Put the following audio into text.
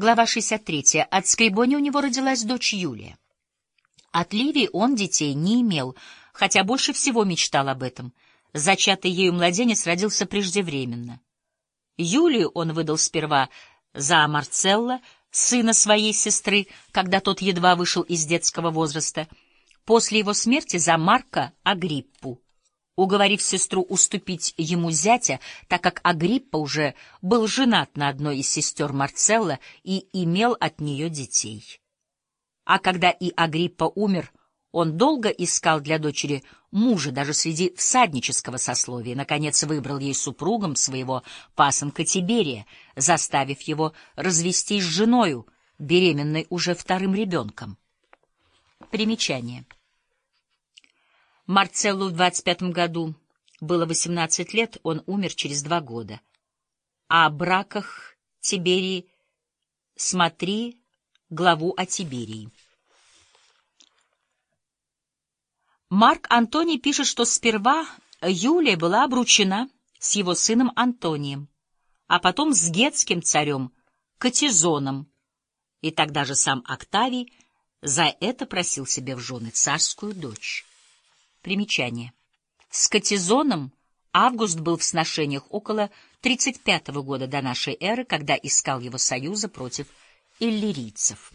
Глава 63. От Скрибони у него родилась дочь Юлия. От Ливии он детей не имел, хотя больше всего мечтал об этом. Зачатый ею младенец родился преждевременно. Юлию он выдал сперва за Марцелла, сына своей сестры, когда тот едва вышел из детского возраста, после его смерти за Марка Агриппу уговорив сестру уступить ему зятя, так как Агриппа уже был женат на одной из сестер Марцелла и имел от нее детей. А когда и Агриппа умер, он долго искал для дочери мужа даже среди всаднического сословия, наконец выбрал ей супругом своего пасынка Тиберия, заставив его развестись с женою, беременной уже вторым ребенком. Примечание. Марцеллу в 25 году было 18 лет, он умер через два года. О браках Тиберии смотри главу о Тиберии. Марк Антоний пишет, что сперва Юлия была обручена с его сыном Антонием, а потом с гетским царем Катизоном, и тогда же сам Октавий за это просил себе в жены царскую дочь. Примечание. С Катизоном Август был в сношениях около 35 года до нашей эры, когда искал его союза против иллирийцев.